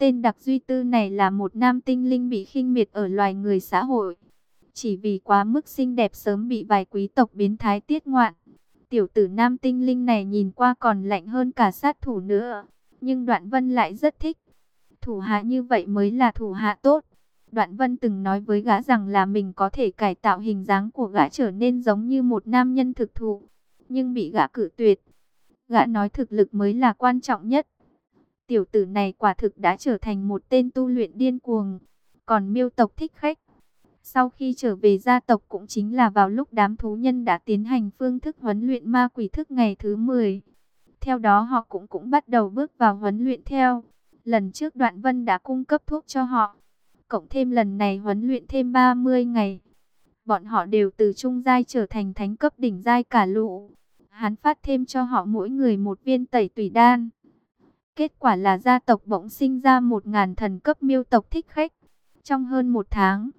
Tên đặc duy tư này là một nam tinh linh bị khinh miệt ở loài người xã hội. Chỉ vì quá mức xinh đẹp sớm bị vài quý tộc biến thái tiết ngoạn. Tiểu tử nam tinh linh này nhìn qua còn lạnh hơn cả sát thủ nữa. Nhưng Đoạn Vân lại rất thích. Thủ hạ như vậy mới là thủ hạ tốt. Đoạn Vân từng nói với gã rằng là mình có thể cải tạo hình dáng của gã trở nên giống như một nam nhân thực thụ. Nhưng bị gã cử tuyệt. Gã nói thực lực mới là quan trọng nhất. Tiểu tử này quả thực đã trở thành một tên tu luyện điên cuồng. Còn miêu tộc thích khách. Sau khi trở về gia tộc cũng chính là vào lúc đám thú nhân đã tiến hành phương thức huấn luyện ma quỷ thức ngày thứ 10. Theo đó họ cũng cũng bắt đầu bước vào huấn luyện theo. Lần trước Đoạn Vân đã cung cấp thuốc cho họ. Cộng thêm lần này huấn luyện thêm 30 ngày. Bọn họ đều từ trung giai trở thành thánh cấp đỉnh giai cả lũ. Hắn phát thêm cho họ mỗi người một viên tẩy tùy đan. Kết quả là gia tộc bỗng sinh ra một ngàn thần cấp miêu tộc thích khách. Trong hơn một tháng,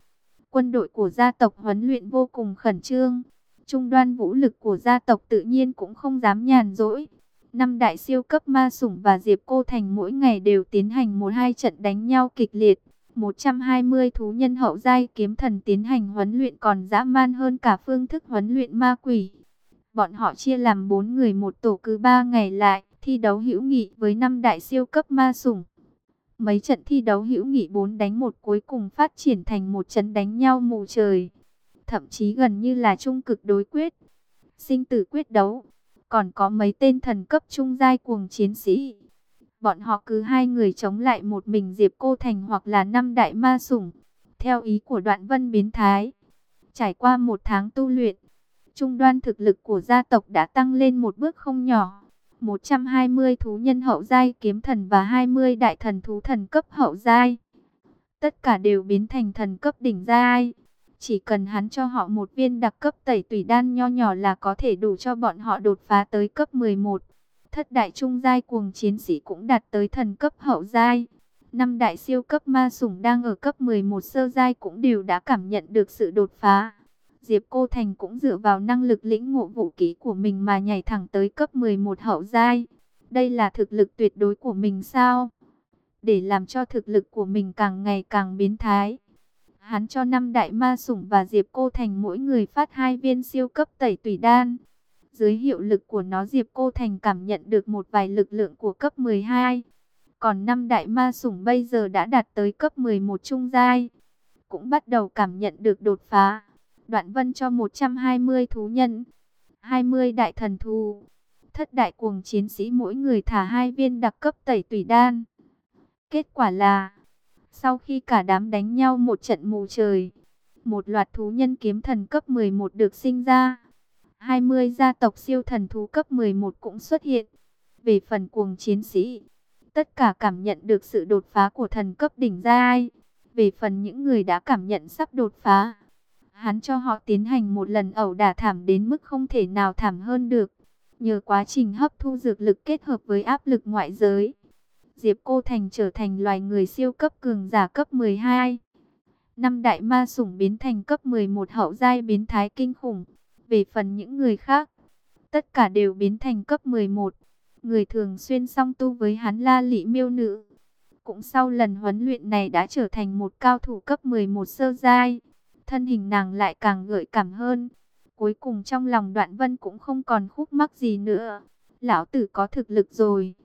quân đội của gia tộc huấn luyện vô cùng khẩn trương. Trung đoan vũ lực của gia tộc tự nhiên cũng không dám nhàn rỗi. Năm đại siêu cấp ma sủng và Diệp Cô Thành mỗi ngày đều tiến hành một hai trận đánh nhau kịch liệt. 120 thú nhân hậu giai kiếm thần tiến hành huấn luyện còn dã man hơn cả phương thức huấn luyện ma quỷ. Bọn họ chia làm 4 người một tổ cứ 3 ngày lại, thi đấu hữu nghị với năm đại siêu cấp ma sủng. Mấy trận thi đấu hữu nghị 4 đánh một cuối cùng phát triển thành một trận đánh nhau mù trời. Thậm chí gần như là trung cực đối quyết. Sinh tử quyết đấu. Còn có mấy tên thần cấp trung giai cuồng chiến sĩ. Bọn họ cứ hai người chống lại một mình Diệp Cô Thành hoặc là năm đại ma sủng. Theo ý của đoạn vân biến thái. Trải qua một tháng tu luyện. Trung đoan thực lực của gia tộc đã tăng lên một bước không nhỏ. 120 thú nhân hậu giai kiếm thần và 20 đại thần thú thần cấp hậu giai. Tất cả đều biến thành thần cấp đỉnh giai. Chỉ cần hắn cho họ một viên đặc cấp tẩy tùy đan nho nhỏ là có thể đủ cho bọn họ đột phá tới cấp 11. Thất đại trung giai cuồng chiến sĩ cũng đạt tới thần cấp hậu giai. Năm đại siêu cấp ma sủng đang ở cấp 11 sơ giai cũng đều đã cảm nhận được sự đột phá. Diệp Cô Thành cũng dựa vào năng lực lĩnh ngộ vũ kỹ của mình mà nhảy thẳng tới cấp 11 hậu giai. Đây là thực lực tuyệt đối của mình sao? Để làm cho thực lực của mình càng ngày càng biến thái. Hắn cho năm đại ma sủng và Diệp Cô Thành mỗi người phát hai viên siêu cấp tẩy tùy đan. Dưới hiệu lực của nó, Diệp Cô Thành cảm nhận được một vài lực lượng của cấp 12. Còn năm đại ma sủng bây giờ đã đạt tới cấp 11 trung giai. Cũng bắt đầu cảm nhận được đột phá. Đoạn vân cho 120 thú nhân, 20 đại thần thú, thất đại cuồng chiến sĩ mỗi người thả hai viên đặc cấp tẩy tùy đan. Kết quả là, sau khi cả đám đánh nhau một trận mù trời, một loạt thú nhân kiếm thần cấp 11 được sinh ra. 20 gia tộc siêu thần thú cấp 11 cũng xuất hiện. Về phần cuồng chiến sĩ, tất cả cảm nhận được sự đột phá của thần cấp đỉnh giai. Về phần những người đã cảm nhận sắp đột phá, Hắn cho họ tiến hành một lần ẩu đả thảm đến mức không thể nào thảm hơn được. Nhờ quá trình hấp thu dược lực kết hợp với áp lực ngoại giới. Diệp Cô Thành trở thành loài người siêu cấp cường giả cấp 12. Năm đại ma sủng biến thành cấp 11 hậu giai biến thái kinh khủng. Về phần những người khác, tất cả đều biến thành cấp 11. Người thường xuyên song tu với hắn la lị miêu nữ. Cũng sau lần huấn luyện này đã trở thành một cao thủ cấp 11 sơ giai thân hình nàng lại càng gợi cảm hơn. Cuối cùng trong lòng đoạn vân cũng không còn khúc mắc gì nữa. Lão tử có thực lực rồi.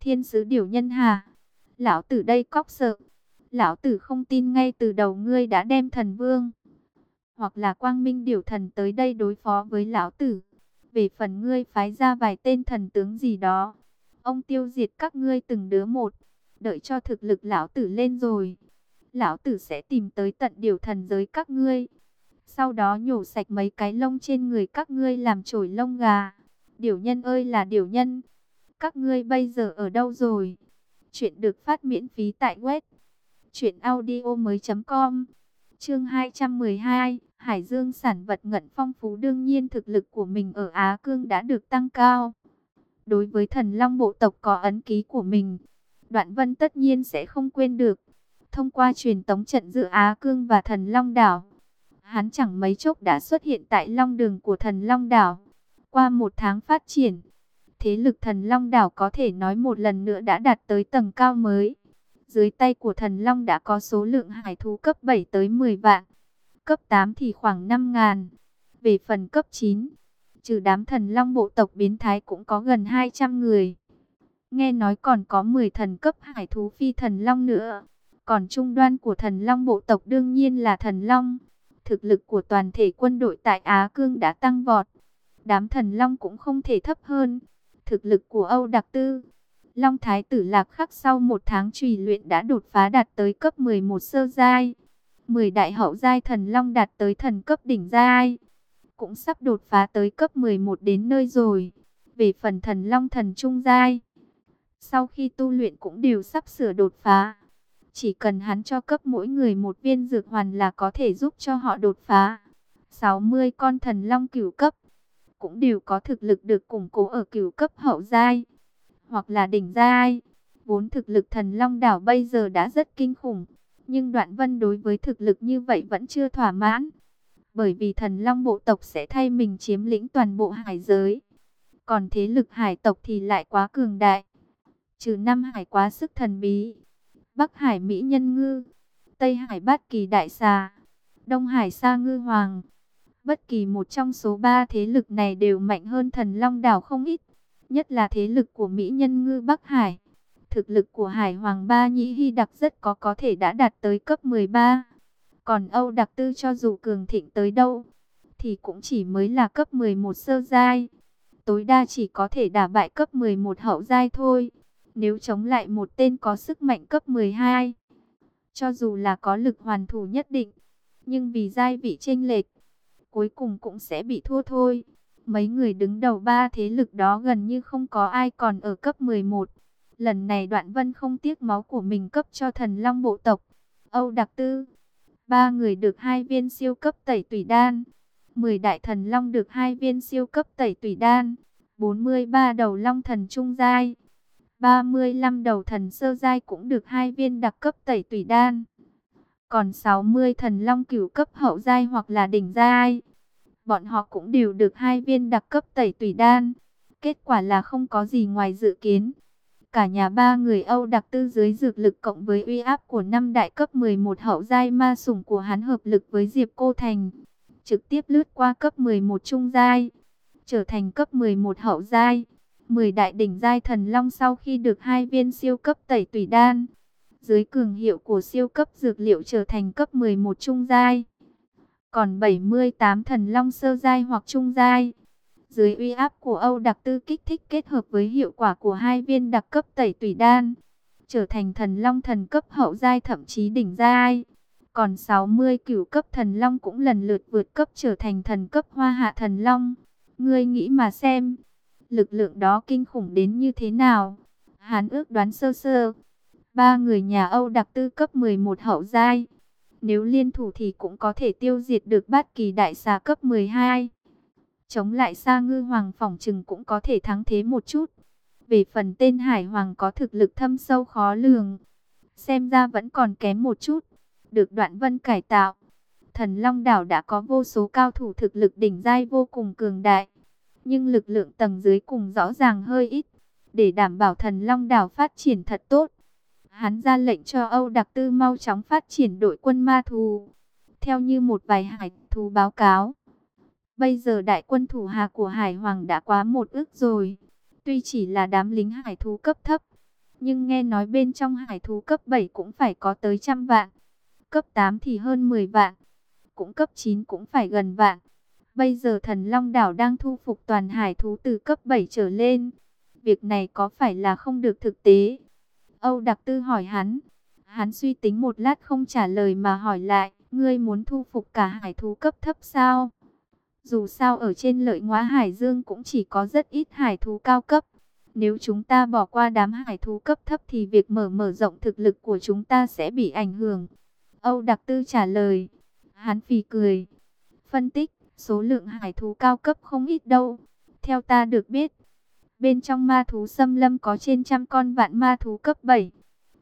Thiên sứ điều nhân hà. Lão tử đây cóc sợ. Lão tử không tin ngay từ đầu ngươi đã đem thần vương. Hoặc là quang minh điều thần tới đây đối phó với lão tử. Về phần ngươi phái ra vài tên thần tướng gì đó. Ông tiêu diệt các ngươi từng đứa một. Đợi cho thực lực lão tử lên rồi lão tử sẽ tìm tới tận điều thần giới các ngươi. Sau đó nhổ sạch mấy cái lông trên người các ngươi làm trổi lông gà. Điều nhân ơi là điều nhân. Các ngươi bây giờ ở đâu rồi? Chuyện được phát miễn phí tại web. Chuyện audio mới com. Chương 212. Hải Dương sản vật ngận phong phú đương nhiên thực lực của mình ở Á Cương đã được tăng cao. Đối với thần long bộ tộc có ấn ký của mình, Đoạn Vân tất nhiên sẽ không quên được thông qua truyền tống trận giữa Á Cương và Thần Long Đảo. Hắn chẳng mấy chốc đã xuất hiện tại Long Đường của Thần Long Đảo. Qua một tháng phát triển, thế lực Thần Long Đảo có thể nói một lần nữa đã đạt tới tầng cao mới. Dưới tay của thần long đã có số lượng hải thú cấp 7 tới 10 vạn, cấp 8 thì khoảng 5 ngàn. Về phần cấp 9, trừ đám thần long bộ tộc biến thái cũng có gần 200 người. Nghe nói còn có 10 thần cấp hải thú phi thần long nữa. Còn trung đoan của thần long bộ tộc đương nhiên là thần long. Thực lực của toàn thể quân đội tại Á Cương đã tăng vọt. Đám thần long cũng không thể thấp hơn. Thực lực của Âu Đặc Tư. Long Thái tử Lạc Khắc sau một tháng trùy luyện đã đột phá đạt tới cấp 11 sơ giai. 10 đại hậu giai thần long đạt tới thần cấp đỉnh giai. Cũng sắp đột phá tới cấp 11 đến nơi rồi. Về phần thần long thần trung giai. Sau khi tu luyện cũng đều sắp sửa đột phá. Chỉ cần hắn cho cấp mỗi người một viên dược hoàn là có thể giúp cho họ đột phá. 60 con thần long cửu cấp cũng đều có thực lực được củng cố ở cửu cấp hậu giai hoặc là đỉnh giai. Vốn thực lực thần long đảo bây giờ đã rất kinh khủng, nhưng Đoạn Vân đối với thực lực như vậy vẫn chưa thỏa mãn. Bởi vì thần long bộ tộc sẽ thay mình chiếm lĩnh toàn bộ hải giới. Còn thế lực hải tộc thì lại quá cường đại. Trừ năm Hải quá sức thần bí, Bắc Hải Mỹ Nhân Ngư, Tây Hải Bát Kỳ Đại Xà, Đông Hải Sa Ngư Hoàng. Bất kỳ một trong số ba thế lực này đều mạnh hơn thần Long Đảo không ít. Nhất là thế lực của Mỹ Nhân Ngư Bắc Hải. Thực lực của Hải Hoàng Ba Nhĩ Hy Đặc rất có có thể đã đạt tới cấp 13. Còn Âu Đặc Tư cho dù cường thịnh tới đâu, thì cũng chỉ mới là cấp 11 sơ giai. Tối đa chỉ có thể đả bại cấp 11 hậu giai thôi. Nếu chống lại một tên có sức mạnh cấp 12, cho dù là có lực hoàn thủ nhất định, nhưng vì giai vị chênh lệch, cuối cùng cũng sẽ bị thua thôi. Mấy người đứng đầu ba thế lực đó gần như không có ai còn ở cấp 11. Lần này Đoạn Vân không tiếc máu của mình cấp cho thần long bộ tộc. Âu Đặc Tư, ba người được hai viên siêu cấp tẩy tủy đan. 10 đại thần long được hai viên siêu cấp tẩy tủy đan. 43 đầu long thần trung giai. 35 đầu thần sơ giai cũng được hai viên đặc cấp tẩy tủy đan. Còn 60 thần long cửu cấp hậu giai hoặc là đỉnh giai. Bọn họ cũng đều được hai viên đặc cấp tẩy tủy đan. Kết quả là không có gì ngoài dự kiến. Cả nhà ba người Âu đặc tư dưới dược lực cộng với uy áp của năm đại cấp 11 hậu giai ma sủng của hắn hợp lực với Diệp Cô Thành. Trực tiếp lướt qua cấp 11 trung giai. Trở thành cấp 11 hậu giai. 10 đại đỉnh giai thần long sau khi được hai viên siêu cấp tẩy tủy đan. Dưới cường hiệu của siêu cấp dược liệu trở thành cấp 11 trung giai. Còn 78 thần long sơ giai hoặc trung giai. Dưới uy áp của Âu đặc tư kích thích kết hợp với hiệu quả của hai viên đặc cấp tẩy tủy đan. Trở thành thần long thần cấp hậu giai thậm chí đỉnh giai. Còn 60 cửu cấp thần long cũng lần lượt vượt cấp trở thành thần cấp hoa hạ thần long. Ngươi nghĩ mà xem lực lượng đó kinh khủng đến như thế nào. Hán ước đoán sơ sơ, ba người nhà Âu đặc tư cấp 11 hậu giai. Nếu liên thủ thì cũng có thể tiêu diệt được bát kỳ đại xà cấp 12. Chống lại Sa Ngư Hoàng phỏng trừng cũng có thể thắng thế một chút. Về phần tên Hải Hoàng có thực lực thâm sâu khó lường. Xem ra vẫn còn kém một chút. Được đoạn vân cải tạo. Thần Long Đảo đã có vô số cao thủ thực lực đỉnh giai vô cùng cường đại nhưng lực lượng tầng dưới cùng rõ ràng hơi ít. Để đảm bảo thần Long Đảo phát triển thật tốt, hắn ra lệnh cho Âu Đặc Tư mau chóng phát triển đội quân ma thù. Theo như một vài hải thú báo cáo, bây giờ đại quân thủ hạ của Hải Hoàng đã quá một ước rồi. Tuy chỉ là đám lính hải thú cấp thấp, nhưng nghe nói bên trong hải thú cấp 7 cũng phải có tới trăm vạn. Cấp 8 thì hơn 10 vạn, cũng cấp 9 cũng phải gần vạn. Bây giờ thần Long Đảo đang thu phục toàn hải thú từ cấp 7 trở lên. Việc này có phải là không được thực tế? Âu Đặc Tư hỏi hắn. Hắn suy tính một lát không trả lời mà hỏi lại. Ngươi muốn thu phục cả hải thú cấp thấp sao? Dù sao ở trên lợi ngóa hải dương cũng chỉ có rất ít hải thú cao cấp. Nếu chúng ta bỏ qua đám hải thú cấp thấp thì việc mở mở rộng thực lực của chúng ta sẽ bị ảnh hưởng. Âu Đặc Tư trả lời. Hắn phì cười. Phân tích. Số lượng hải thú cao cấp không ít đâu. Theo ta được biết, bên trong ma thú xâm lâm có trên trăm con vạn ma thú cấp 7.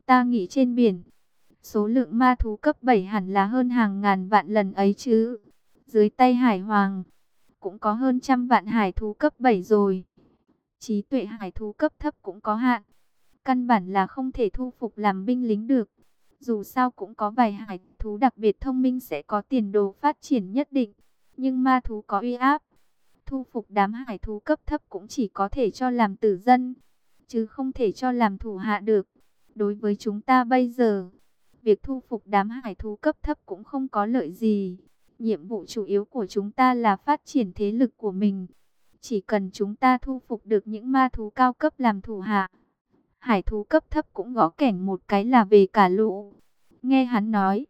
Ta nghĩ trên biển, số lượng ma thú cấp 7 hẳn là hơn hàng ngàn vạn lần ấy chứ. Dưới tay hải hoàng, cũng có hơn trăm vạn hải thú cấp 7 rồi. Trí tuệ hải thú cấp thấp cũng có hạn. căn bản là không thể thu phục làm binh lính được. Dù sao cũng có vài hải thú đặc biệt thông minh sẽ có tiền đồ phát triển nhất định. Nhưng ma thú có uy áp. Thu phục đám hải thú cấp thấp cũng chỉ có thể cho làm tử dân. Chứ không thể cho làm thủ hạ được. Đối với chúng ta bây giờ, việc thu phục đám hải thú cấp thấp cũng không có lợi gì. Nhiệm vụ chủ yếu của chúng ta là phát triển thế lực của mình. Chỉ cần chúng ta thu phục được những ma thú cao cấp làm thủ hạ, hải thú cấp thấp cũng gõ kẻng một cái là về cả lũ. Nghe hắn nói,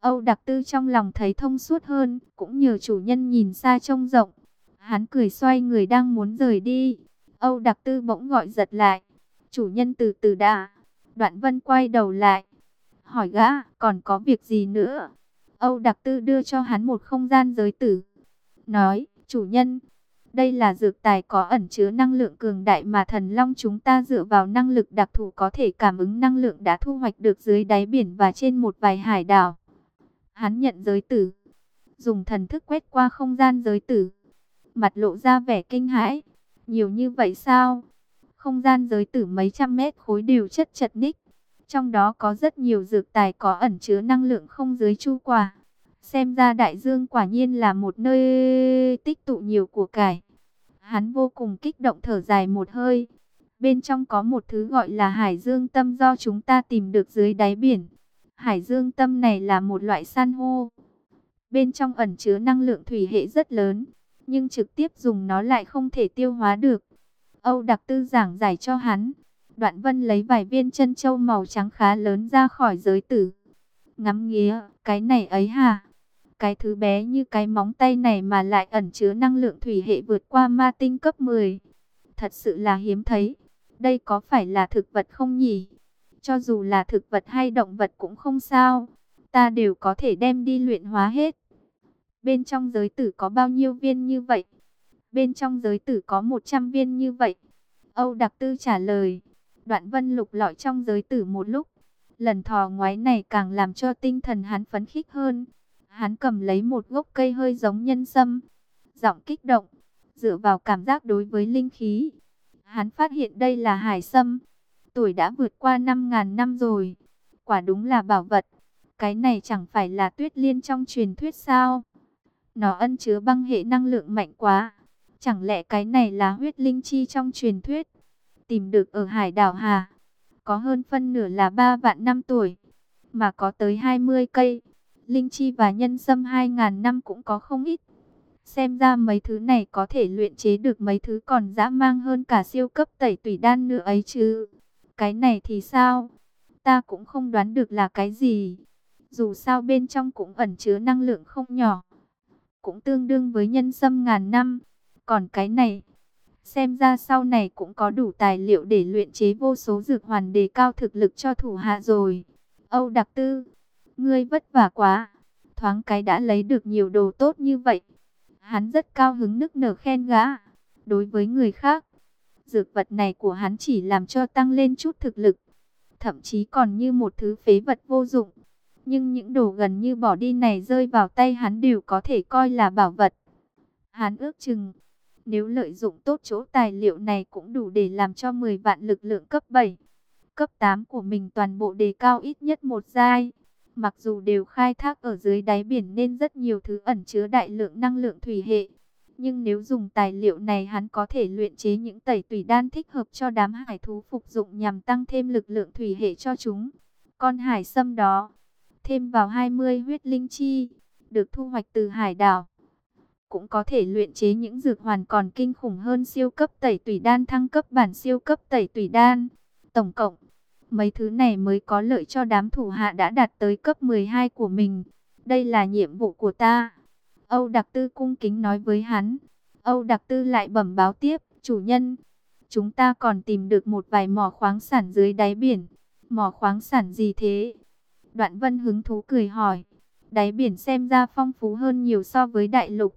Âu Đặc Tư trong lòng thấy thông suốt hơn, cũng nhờ chủ nhân nhìn xa trông rộng. Hắn cười xoay người đang muốn rời đi. Âu Đặc Tư bỗng gọi giật lại. Chủ nhân từ từ đã. Đoạn Vân quay đầu lại. Hỏi gã, còn có việc gì nữa? Âu Đặc Tư đưa cho hắn một không gian giới tử. Nói, chủ nhân, đây là dược tài có ẩn chứa năng lượng cường đại mà thần long chúng ta dựa vào năng lực đặc thù có thể cảm ứng năng lượng đã thu hoạch được dưới đáy biển và trên một vài hải đảo. Hắn nhận giới tử, dùng thần thức quét qua không gian giới tử, mặt lộ ra vẻ kinh hãi. Nhiều như vậy sao? Không gian giới tử mấy trăm mét khối đều chất chật ních. Trong đó có rất nhiều dược tài có ẩn chứa năng lượng không dưới chu quả. Xem ra đại dương quả nhiên là một nơi tích tụ nhiều của cải. Hắn vô cùng kích động thở dài một hơi. Bên trong có một thứ gọi là hải dương tâm do chúng ta tìm được dưới đáy biển. Hải dương tâm này là một loại san hô. Bên trong ẩn chứa năng lượng thủy hệ rất lớn, nhưng trực tiếp dùng nó lại không thể tiêu hóa được. Âu Đặc Tư giảng giải cho hắn. Đoạn Vân lấy vài viên chân châu màu trắng khá lớn ra khỏi giới tử. Ngắm nghía, cái này ấy hả? Cái thứ bé như cái móng tay này mà lại ẩn chứa năng lượng thủy hệ vượt qua ma tinh cấp 10. Thật sự là hiếm thấy. Đây có phải là thực vật không nhỉ? Cho dù là thực vật hay động vật cũng không sao. Ta đều có thể đem đi luyện hóa hết. Bên trong giới tử có bao nhiêu viên như vậy? Bên trong giới tử có 100 viên như vậy. Âu Đặc Tư trả lời. Đoạn vân lục lọi trong giới tử một lúc. Lần thò ngoái này càng làm cho tinh thần hắn phấn khích hơn. Hắn cầm lấy một gốc cây hơi giống nhân sâm. Giọng kích động. Dựa vào cảm giác đối với linh khí. Hắn phát hiện đây là hải sâm. Tuổi đã vượt qua 5.000 năm rồi. Quả đúng là bảo vật. Cái này chẳng phải là tuyết liên trong truyền thuyết sao? Nó ân chứa băng hệ năng lượng mạnh quá. Chẳng lẽ cái này là huyết linh chi trong truyền thuyết? Tìm được ở hải đảo Hà. Có hơn phân nửa là 3 vạn năm tuổi. Mà có tới 20 cây. Linh chi và nhân sâm 2.000 năm cũng có không ít. Xem ra mấy thứ này có thể luyện chế được mấy thứ còn dã mang hơn cả siêu cấp tẩy tủy đan nữa ấy chứ. Cái này thì sao? Ta cũng không đoán được là cái gì. Dù sao bên trong cũng ẩn chứa năng lượng không nhỏ. Cũng tương đương với nhân sâm ngàn năm. Còn cái này, xem ra sau này cũng có đủ tài liệu để luyện chế vô số dược hoàn đề cao thực lực cho thủ hạ rồi. Âu Đặc Tư, ngươi vất vả quá, thoáng cái đã lấy được nhiều đồ tốt như vậy. Hắn rất cao hứng nức nở khen gã. Đối với người khác, dược vật này của hắn chỉ làm cho tăng lên chút thực lực, thậm chí còn như một thứ phế vật vô dụng. Nhưng những đồ gần như bỏ đi này rơi vào tay hắn đều có thể coi là bảo vật. Hắn ước chừng, nếu lợi dụng tốt chỗ tài liệu này cũng đủ để làm cho 10 vạn lực lượng cấp 7, cấp 8 của mình toàn bộ đề cao ít nhất một giai. Mặc dù đều khai thác ở dưới đáy biển nên rất nhiều thứ ẩn chứa đại lượng năng lượng thủy hệ. Nhưng nếu dùng tài liệu này hắn có thể luyện chế những tẩy tùy đan thích hợp cho đám hải thú phục dụng nhằm tăng thêm lực lượng thủy hệ cho chúng. Con hải sâm đó, thêm vào 20 huyết linh chi, được thu hoạch từ hải đảo. Cũng có thể luyện chế những dược hoàn còn kinh khủng hơn siêu cấp tẩy tùy đan thăng cấp bản siêu cấp tẩy tùy đan. Tổng cộng, mấy thứ này mới có lợi cho đám thủ hạ đã đạt tới cấp 12 của mình. Đây là nhiệm vụ của ta. Âu Đặc Tư cung kính nói với hắn. Âu Đặc Tư lại bẩm báo tiếp, chủ nhân. Chúng ta còn tìm được một vài mỏ khoáng sản dưới đáy biển. Mỏ khoáng sản gì thế? Đoạn vân hứng thú cười hỏi. Đáy biển xem ra phong phú hơn nhiều so với đại lục.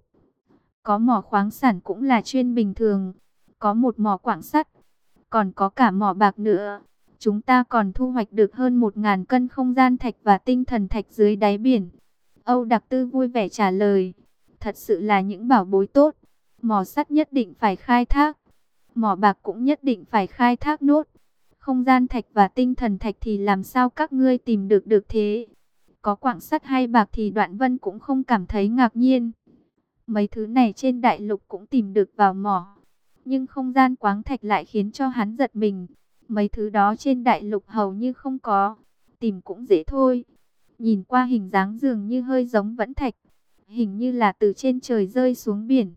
Có mỏ khoáng sản cũng là chuyên bình thường. Có một mỏ quảng sắt. Còn có cả mỏ bạc nữa. Chúng ta còn thu hoạch được hơn 1.000 cân không gian thạch và tinh thần thạch dưới đáy biển. Âu Đặc Tư vui vẻ trả lời. Thật sự là những bảo bối tốt. Mỏ sắt nhất định phải khai thác. Mỏ bạc cũng nhất định phải khai thác nốt. Không gian thạch và tinh thần thạch thì làm sao các ngươi tìm được được thế? Có quảng sắt hay bạc thì đoạn vân cũng không cảm thấy ngạc nhiên. Mấy thứ này trên đại lục cũng tìm được vào mỏ. Nhưng không gian quáng thạch lại khiến cho hắn giật mình. Mấy thứ đó trên đại lục hầu như không có. Tìm cũng dễ thôi. Nhìn qua hình dáng dường như hơi giống vẫn thạch. Hình như là từ trên trời rơi xuống biển.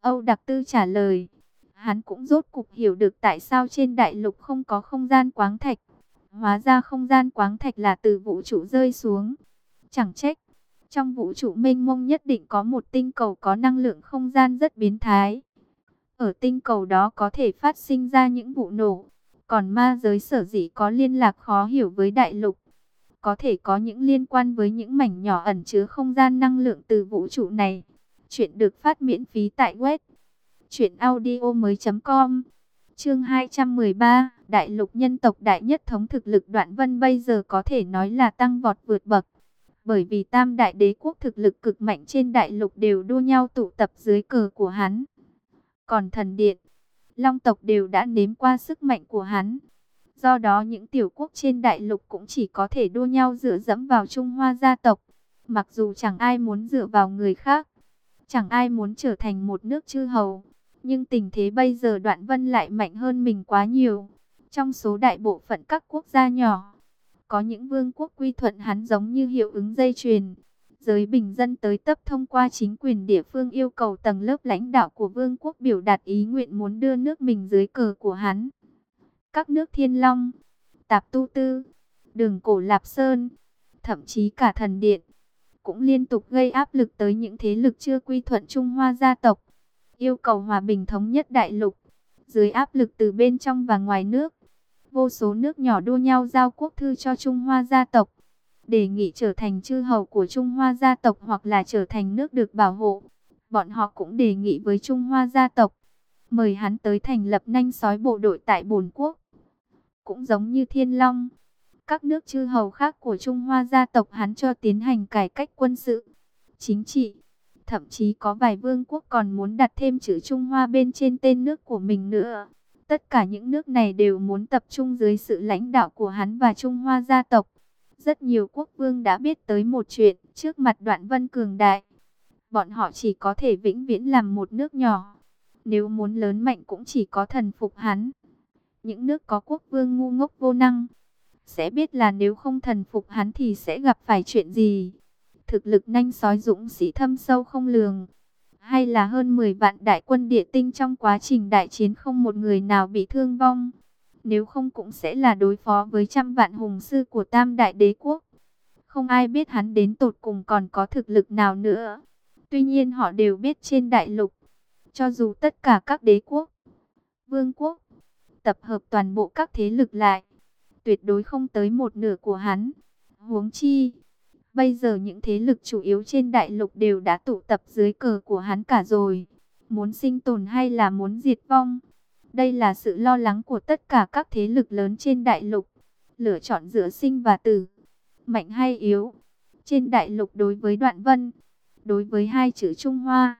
Âu Đặc Tư trả lời. Hắn cũng rốt cục hiểu được tại sao trên đại lục không có không gian quáng thạch. Hóa ra không gian quáng thạch là từ vũ trụ rơi xuống. Chẳng trách, trong vũ trụ mênh mông nhất định có một tinh cầu có năng lượng không gian rất biến thái. Ở tinh cầu đó có thể phát sinh ra những vụ nổ. Còn ma giới sở dĩ có liên lạc khó hiểu với đại lục. Có thể có những liên quan với những mảnh nhỏ ẩn chứa không gian năng lượng từ vũ trụ này. Chuyện được phát miễn phí tại web. truyệnaudio mới.com Chương 213 Đại lục nhân tộc đại nhất thống thực lực đoạn vân bây giờ có thể nói là tăng vọt vượt bậc bởi vì tam đại đế quốc thực lực cực mạnh trên đại lục đều đua nhau tụ tập dưới cờ của hắn. Còn thần điện, long tộc đều đã nếm qua sức mạnh của hắn. Do đó những tiểu quốc trên đại lục cũng chỉ có thể đua nhau dựa dẫm vào Trung Hoa gia tộc. Mặc dù chẳng ai muốn dựa vào người khác, chẳng ai muốn trở thành một nước chư hầu. Nhưng tình thế bây giờ đoạn vân lại mạnh hơn mình quá nhiều. Trong số đại bộ phận các quốc gia nhỏ, có những vương quốc quy thuận hắn giống như hiệu ứng dây chuyền. Giới bình dân tới tấp thông qua chính quyền địa phương yêu cầu tầng lớp lãnh đạo của vương quốc biểu đạt ý nguyện muốn đưa nước mình dưới cờ của hắn. Các nước Thiên Long, Tạp Tu Tư, Đường Cổ Lạp Sơn, thậm chí cả thần điện, cũng liên tục gây áp lực tới những thế lực chưa quy thuận Trung Hoa gia tộc, yêu cầu hòa bình thống nhất đại lục. Dưới áp lực từ bên trong và ngoài nước, vô số nước nhỏ đua nhau giao quốc thư cho Trung Hoa gia tộc, đề nghị trở thành chư hầu của Trung Hoa gia tộc hoặc là trở thành nước được bảo hộ. Bọn họ cũng đề nghị với Trung Hoa gia tộc, mời hắn tới thành lập nanh sói bộ đội tại bồn quốc. Cũng giống như Thiên Long, các nước chư hầu khác của Trung Hoa gia tộc hắn cho tiến hành cải cách quân sự, chính trị. Thậm chí có vài vương quốc còn muốn đặt thêm chữ Trung Hoa bên trên tên nước của mình nữa. Tất cả những nước này đều muốn tập trung dưới sự lãnh đạo của hắn và Trung Hoa gia tộc. Rất nhiều quốc vương đã biết tới một chuyện trước mặt đoạn vân cường đại. Bọn họ chỉ có thể vĩnh viễn làm một nước nhỏ. Nếu muốn lớn mạnh cũng chỉ có thần phục hắn. Những nước có quốc vương ngu ngốc vô năng. Sẽ biết là nếu không thần phục hắn thì sẽ gặp phải chuyện gì. Thực lực nhanh sói dũng sĩ thâm sâu không lường hay là hơn 10 vạn đại quân địa tinh trong quá trình đại chiến không một người nào bị thương vong. Nếu không cũng sẽ là đối phó với trăm vạn hùng sư của tam đại đế quốc. Không ai biết hắn đến tột cùng còn có thực lực nào nữa. Tuy nhiên họ đều biết trên đại lục, cho dù tất cả các đế quốc, vương quốc, tập hợp toàn bộ các thế lực lại, tuyệt đối không tới một nửa của hắn. Huống chi, Bây giờ những thế lực chủ yếu trên đại lục đều đã tụ tập dưới cờ của hắn cả rồi. Muốn sinh tồn hay là muốn diệt vong? Đây là sự lo lắng của tất cả các thế lực lớn trên đại lục. Lựa chọn giữa sinh và tử. Mạnh hay yếu? Trên đại lục đối với đoạn vân, đối với hai chữ Trung Hoa,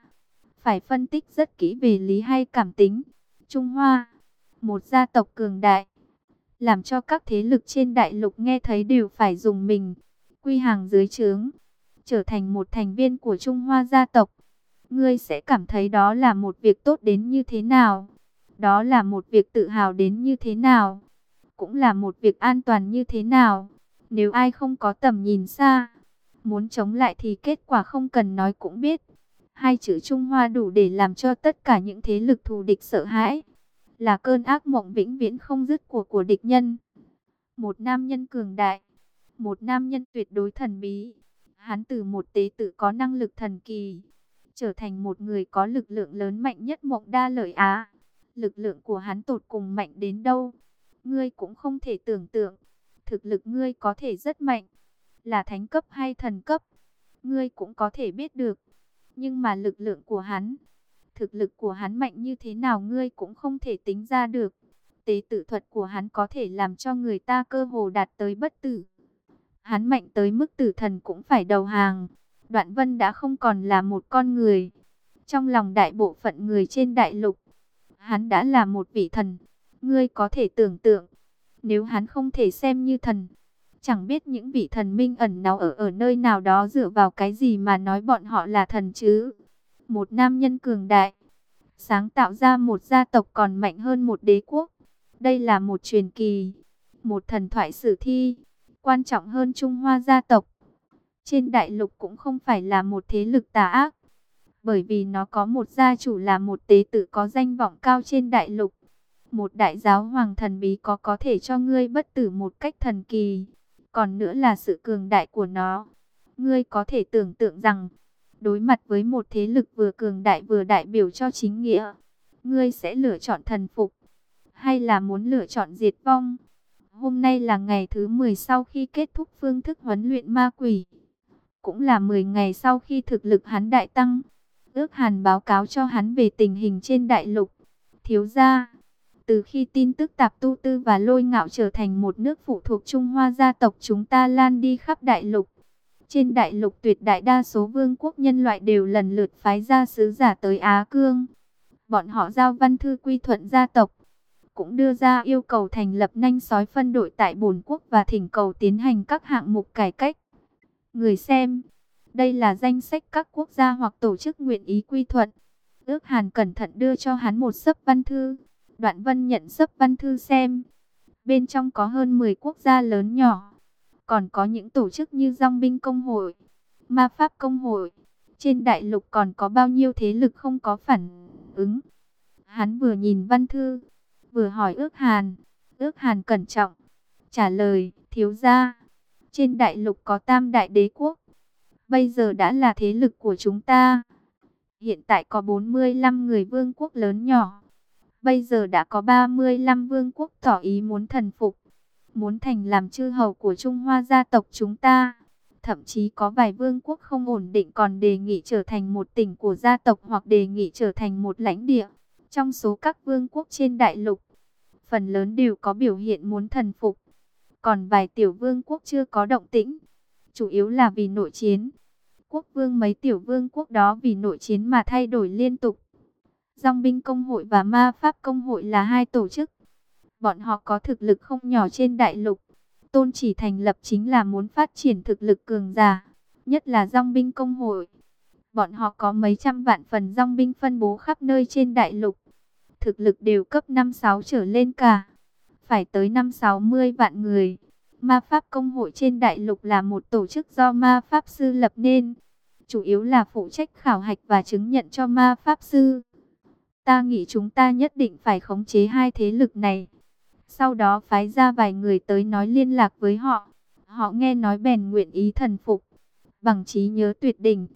phải phân tích rất kỹ về lý hay cảm tính. Trung Hoa, một gia tộc cường đại, làm cho các thế lực trên đại lục nghe thấy đều phải dùng mình quy hàng dưới trướng, trở thành một thành viên của Trung Hoa gia tộc. Ngươi sẽ cảm thấy đó là một việc tốt đến như thế nào? Đó là một việc tự hào đến như thế nào? Cũng là một việc an toàn như thế nào? Nếu ai không có tầm nhìn xa, muốn chống lại thì kết quả không cần nói cũng biết. Hai chữ Trung Hoa đủ để làm cho tất cả những thế lực thù địch sợ hãi. Là cơn ác mộng vĩnh viễn không dứt của của địch nhân. Một nam nhân cường đại, một nam nhân tuyệt đối thần bí. Hắn từ một tế tử có năng lực thần kỳ, trở thành một người có lực lượng lớn mạnh nhất mộng đa lợi Á. Lực lượng của hắn tột cùng mạnh đến đâu? Ngươi cũng không thể tưởng tượng. Thực lực ngươi có thể rất mạnh, là thánh cấp hay thần cấp, ngươi cũng có thể biết được. Nhưng mà lực lượng của hắn, thực lực của hắn mạnh như thế nào ngươi cũng không thể tính ra được. Tế tự thuật của hắn có thể làm cho người ta cơ hồ đạt tới bất tử. Hắn mạnh tới mức tử thần cũng phải đầu hàng. Đoạn vân đã không còn là một con người. Trong lòng đại bộ phận người trên đại lục, hắn đã là một vị thần. Ngươi có thể tưởng tượng, Nếu hắn không thể xem như thần, chẳng biết những vị thần minh ẩn náu ở ở nơi nào đó dựa vào cái gì mà nói bọn họ là thần chứ. Một nam nhân cường đại, sáng tạo ra một gia tộc còn mạnh hơn một đế quốc. Đây là một truyền kỳ, một thần thoại sử thi, quan trọng hơn Trung Hoa gia tộc. Trên đại lục cũng không phải là một thế lực tà ác, bởi vì nó có một gia chủ là một tế tử có danh vọng cao trên đại lục. Một đại giáo hoàng thần bí có có thể cho ngươi bất tử một cách thần kỳ, còn nữa là sự cường đại của nó. Ngươi có thể tưởng tượng rằng, đối mặt với một thế lực vừa cường đại vừa đại biểu cho chính nghĩa, ngươi sẽ lựa chọn thần phục, hay là muốn lựa chọn diệt vong. Hôm nay là ngày thứ 10 sau khi kết thúc phương thức huấn luyện ma quỷ. Cũng là 10 ngày sau khi thực lực hắn đại tăng. Ước hàn báo cáo cho hắn về tình hình trên đại lục. Thiếu gia, từ khi tin tức tạp tu tư và lôi ngạo trở thành một nước phụ thuộc Trung Hoa gia tộc chúng ta lan đi khắp đại lục. Trên đại lục tuyệt đại đa số vương quốc nhân loại đều lần lượt phái ra sứ giả tới Á Cương. Bọn họ giao văn thư quy thuận gia tộc cũng đưa ra yêu cầu thành lập nhanh sói phân đội tại bồn quốc và thỉnh cầu tiến hành các hạng mục cải cách. Người xem, đây là danh sách các quốc gia hoặc tổ chức nguyện ý quy thuận. Ước Hàn cẩn thận đưa cho hắn một sấp văn thư. Đoạn Vân nhận sấp văn thư xem. Bên trong có hơn 10 quốc gia lớn nhỏ. Còn có những tổ chức như Dòng binh công hội, Ma pháp công hội. Trên đại lục còn có bao nhiêu thế lực không có phản ứng. Hắn vừa nhìn văn thư, vừa hỏi ước hàn. Ước hàn cẩn trọng, trả lời, thiếu gia, trên đại lục có tam đại đế quốc, bây giờ đã là thế lực của chúng ta. Hiện tại có 45 người vương quốc lớn nhỏ, bây giờ đã có 35 vương quốc tỏ ý muốn thần phục, muốn thành làm chư hầu của Trung Hoa gia tộc chúng ta. Thậm chí có vài vương quốc không ổn định còn đề nghị trở thành một tỉnh của gia tộc hoặc đề nghị trở thành một lãnh địa. Trong số các vương quốc trên đại lục, phần lớn đều có biểu hiện muốn thần phục. Còn vài tiểu vương quốc chưa có động tĩnh, chủ yếu là vì nội chiến. Quốc vương mấy tiểu vương quốc đó vì nội chiến mà thay đổi liên tục. Dòng binh công hội và ma pháp công hội là hai tổ chức. Bọn họ có thực lực không nhỏ trên đại lục. Tôn chỉ thành lập chính là muốn phát triển thực lực cường giả, nhất là dòng binh công hội. Bọn họ có mấy trăm vạn phần dòng binh phân bố khắp nơi trên đại lục thực lực đều cấp 5-6 trở lên cả. Phải tới 5-60 vạn người. Ma Pháp Công hội trên đại lục là một tổ chức do Ma Pháp Sư lập nên. Chủ yếu là phụ trách khảo hạch và chứng nhận cho Ma Pháp Sư. Ta nghĩ chúng ta nhất định phải khống chế hai thế lực này. Sau đó phái ra vài người tới nói liên lạc với họ. Họ nghe nói bèn nguyện ý thần phục. Bằng trí nhớ tuyệt đỉnh.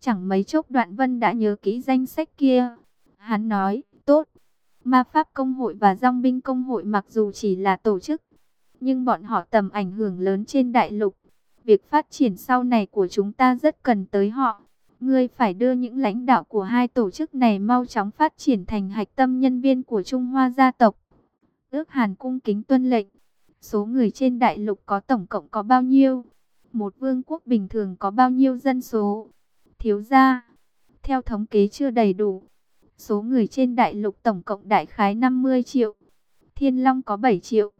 Chẳng mấy chốc đoạn vân đã nhớ kỹ danh sách kia. Hắn nói, tốt, Ma Pháp Công hội và Dòng binh Công hội mặc dù chỉ là tổ chức, nhưng bọn họ tầm ảnh hưởng lớn trên đại lục. Việc phát triển sau này của chúng ta rất cần tới họ. Ngươi phải đưa những lãnh đạo của hai tổ chức này mau chóng phát triển thành hạch tâm nhân viên của Trung Hoa gia tộc. Ước Hàn cung kính tuân lệnh. Số người trên đại lục có tổng cộng có bao nhiêu? Một vương quốc bình thường có bao nhiêu dân số? Thiếu gia, theo thống kế chưa đầy đủ, Số người trên đại lục tổng cộng đại khái 50 triệu. Thiên Long có 7 triệu.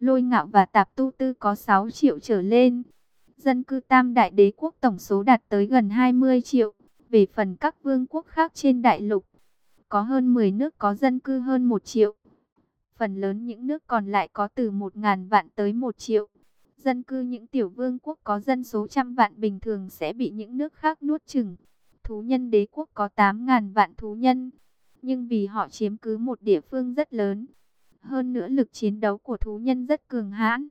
Lôi ngạo và tạp tu tư có 6 triệu trở lên. Dân cư tam đại đế quốc tổng số đạt tới gần 20 triệu. Về phần các vương quốc khác trên đại lục, có hơn 10 nước có dân cư hơn 1 triệu. Phần lớn những nước còn lại có từ 1.000 vạn tới 1 triệu. Dân cư những tiểu vương quốc có dân số trăm vạn bình thường sẽ bị những nước khác nuốt chừng. Thú nhân đế quốc có 8.000 vạn thú nhân, nhưng vì họ chiếm cứ một địa phương rất lớn. Hơn nữa lực chiến đấu của thú nhân rất cường hãn,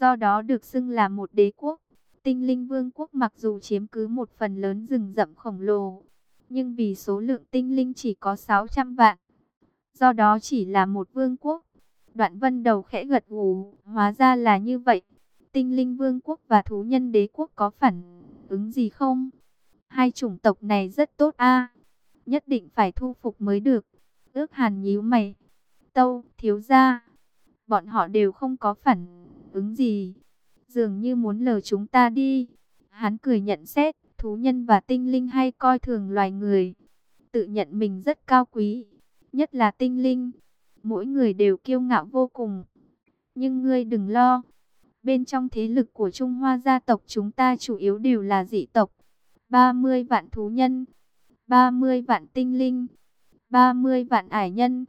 do đó được xưng là một đế quốc. Tinh linh vương quốc mặc dù chiếm cứ một phần lớn rừng rậm khổng lồ, nhưng vì số lượng tinh linh chỉ có 600 vạn, do đó chỉ là một vương quốc. Đoạn vân đầu khẽ gật gù, hóa ra là như vậy. Tinh linh vương quốc và thú nhân đế quốc có phản ứng gì không? Hai chủng tộc này rất tốt a Nhất định phải thu phục mới được. Ước hàn nhíu mày. Tâu, thiếu gia. Bọn họ đều không có phản ứng gì. Dường như muốn lờ chúng ta đi. Hắn cười nhận xét. Thú nhân và tinh linh hay coi thường loài người. Tự nhận mình rất cao quý. Nhất là tinh linh. Mỗi người đều kiêu ngạo vô cùng. Nhưng ngươi đừng lo. Bên trong thế lực của Trung Hoa gia tộc chúng ta chủ yếu đều là dị tộc. 30 vạn thú nhân, 30 vạn tinh linh, 30 vạn ải nhân.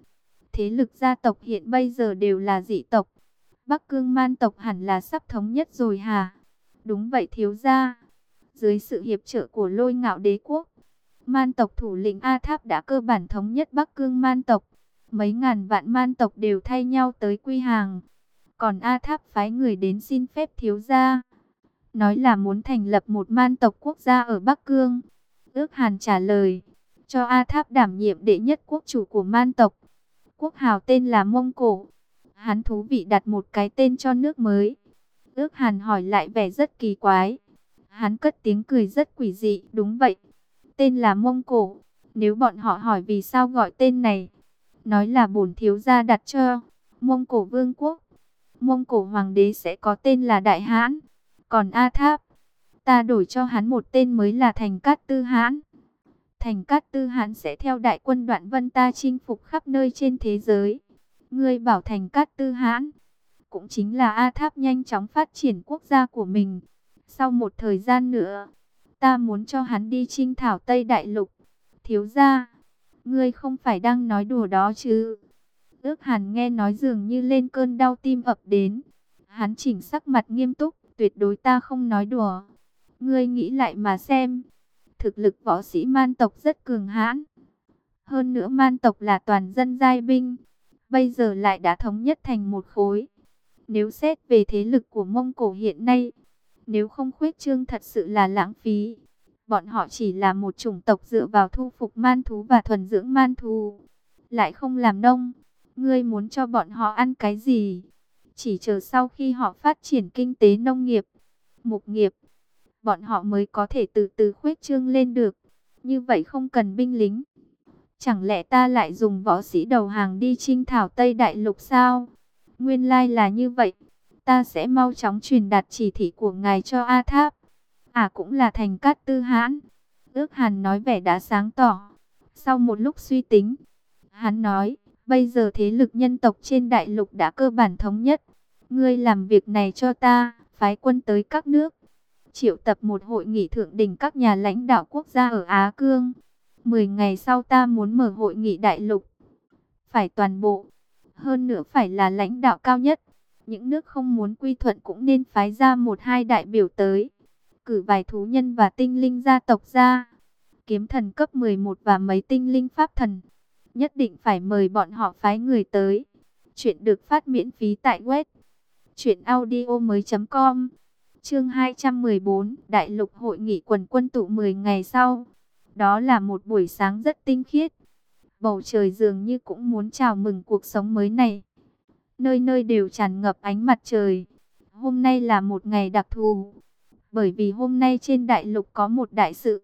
Thế lực gia tộc hiện bây giờ đều là dị tộc. Bắc Cương man tộc hẳn là sắp thống nhất rồi hả? Đúng vậy thiếu gia. Dưới sự hiệp trợ của lôi ngạo đế quốc, man tộc thủ lĩnh A Tháp đã cơ bản thống nhất Bắc Cương man tộc. Mấy ngàn vạn man tộc đều thay nhau tới quy hàng. Còn A Tháp phái người đến xin phép thiếu gia. Nói là muốn thành lập một man tộc quốc gia ở Bắc Cương. Ước Hàn trả lời, cho A Tháp đảm nhiệm đệ nhất quốc chủ của man tộc. Quốc hào tên là Mông Cổ. Hắn thú vị đặt một cái tên cho nước mới. Ước Hàn hỏi lại vẻ rất kỳ quái. Hắn cất tiếng cười rất quỷ dị, đúng vậy. Tên là Mông Cổ. Nếu bọn họ hỏi vì sao gọi tên này, nói là bổn thiếu gia đặt cho Mông Cổ Vương quốc. Mông Cổ Hoàng đế sẽ có tên là Đại Hãn. Còn A Tháp, ta đổi cho hắn một tên mới là Thành Cát Tư Hãn. Thành Cát Tư Hãn sẽ theo đại quân đoạn vân ta chinh phục khắp nơi trên thế giới. Ngươi bảo Thành Cát Tư Hãn, cũng chính là A Tháp nhanh chóng phát triển quốc gia của mình. Sau một thời gian nữa, ta muốn cho hắn đi trinh thảo Tây Đại Lục. Thiếu gia, ngươi không phải đang nói đùa đó chứ? Ước hàn nghe nói dường như lên cơn đau tim ập đến. Hắn chỉnh sắc mặt nghiêm túc, tuyệt đối ta không nói đùa. Ngươi nghĩ lại mà xem. Thực lực võ sĩ man tộc rất cường hãn. Hơn nữa man tộc là toàn dân giai binh. Bây giờ lại đã thống nhất thành một khối. Nếu xét về thế lực của Mông Cổ hiện nay, nếu không khuyết trương thật sự là lãng phí. Bọn họ chỉ là một chủng tộc dựa vào thu phục man thú và thuần dưỡng man thú. Lại không làm nông. Ngươi muốn cho bọn họ ăn cái gì? Chỉ chờ sau khi họ phát triển kinh tế nông nghiệp, mục nghiệp, bọn họ mới có thể từ từ khuyết trương lên được. Như vậy không cần binh lính. Chẳng lẽ ta lại dùng võ sĩ đầu hàng đi chinh thảo Tây Đại Lục sao? Nguyên lai là như vậy. Ta sẽ mau chóng truyền đạt chỉ thị của ngài cho A Tháp. À cũng là thành cát tư hãn. Ước hàn nói vẻ đã sáng tỏ. Sau một lúc suy tính, hắn nói, bây giờ thế lực nhân tộc trên đại lục đã cơ bản thống nhất. Ngươi làm việc này cho ta, phái quân tới các nước. Triệu tập một hội nghị thượng đỉnh các nhà lãnh đạo quốc gia ở Á Cương. Mười ngày sau ta muốn mở hội nghị đại lục. Phải toàn bộ. Hơn nữa phải là lãnh đạo cao nhất. Những nước không muốn quy thuận cũng nên phái ra một hai đại biểu tới. Cử vài thú nhân và tinh linh gia tộc ra. Kiếm thần cấp 11 và mấy tinh linh pháp thần. Nhất định phải mời bọn họ phái người tới. Chuyện được phát miễn phí tại web. Chuyện audio mới.com Chương 214 Đại lục hội nghị quần quân tụ 10 ngày sau. Đó là một buổi sáng rất tinh khiết. Bầu trời dường như cũng muốn chào mừng cuộc sống mới này. Nơi nơi đều tràn ngập ánh mặt trời. Hôm nay là một ngày đặc thù. Bởi vì hôm nay trên đại lục có một đại sự.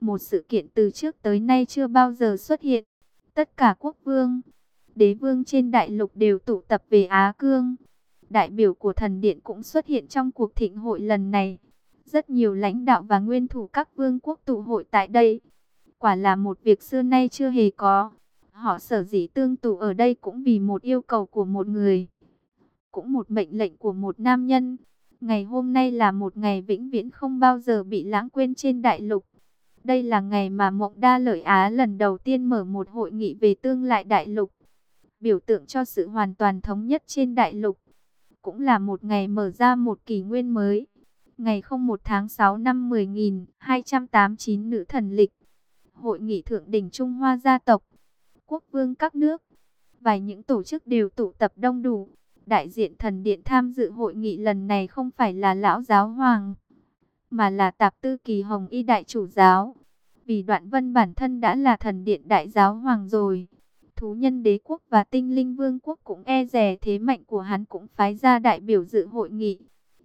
Một sự kiện từ trước tới nay chưa bao giờ xuất hiện. Tất cả quốc vương, đế vương trên đại lục đều tụ tập về Á Cương. Đại biểu của thần điện cũng xuất hiện trong cuộc thịnh hội lần này. Rất nhiều lãnh đạo và nguyên thủ các vương quốc tụ hội tại đây. Quả là một việc xưa nay chưa hề có. Họ sở dĩ tương tụ ở đây cũng vì một yêu cầu của một người. Cũng một mệnh lệnh của một nam nhân. Ngày hôm nay là một ngày vĩnh viễn không bao giờ bị lãng quên trên đại lục. Đây là ngày mà Mộng Đa Lợi Á lần đầu tiên mở một hội nghị về tương lại đại lục. Biểu tượng cho sự hoàn toàn thống nhất trên đại lục. Cũng là một ngày mở ra một kỷ nguyên mới. Ngày 01 tháng 6 năm 10.289 nữ thần lịch. Hội nghị thượng đỉnh Trung Hoa gia tộc. Quốc vương các nước. Vài những tổ chức đều tụ tập đông đủ. Đại diện thần điện tham dự hội nghị lần này không phải là lão giáo hoàng, mà là tạp tư kỳ hồng y đại chủ giáo. Vì đoạn vân bản thân đã là thần điện đại giáo hoàng rồi. Thú nhân đế quốc và tinh linh vương quốc cũng e rè thế mạnh của hắn cũng phái ra đại biểu dự hội nghị.